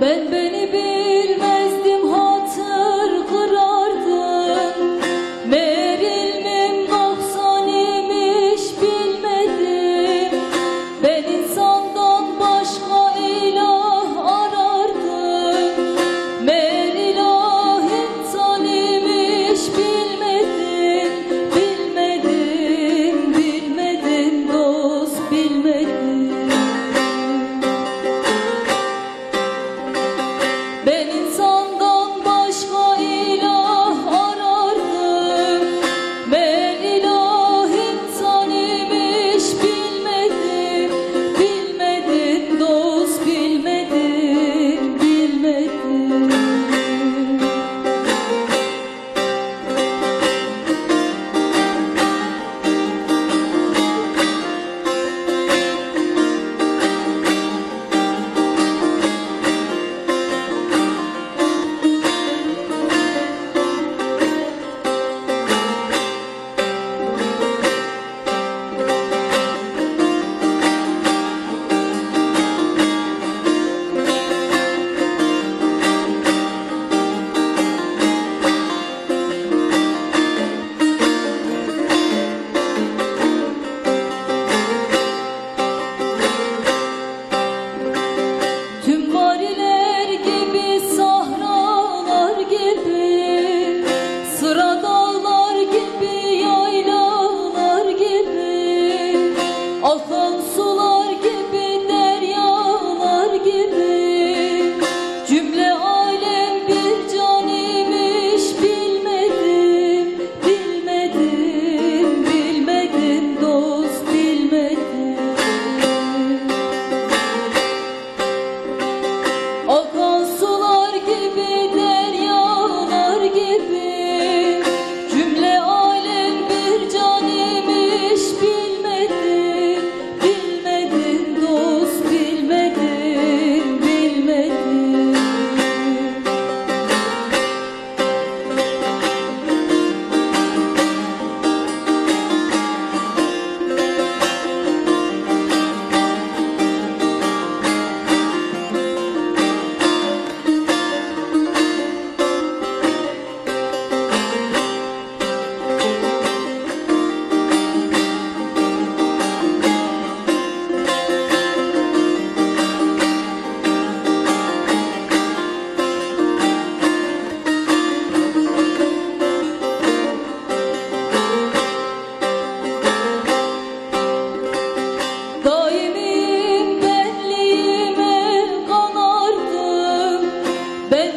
Ben beni bir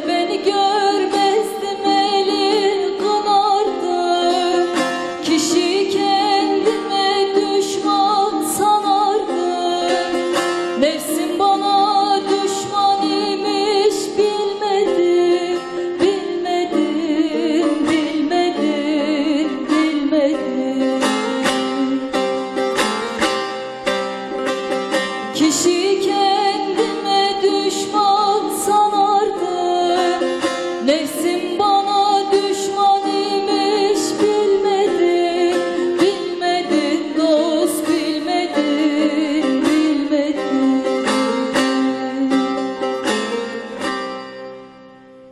beni gör. Nefsim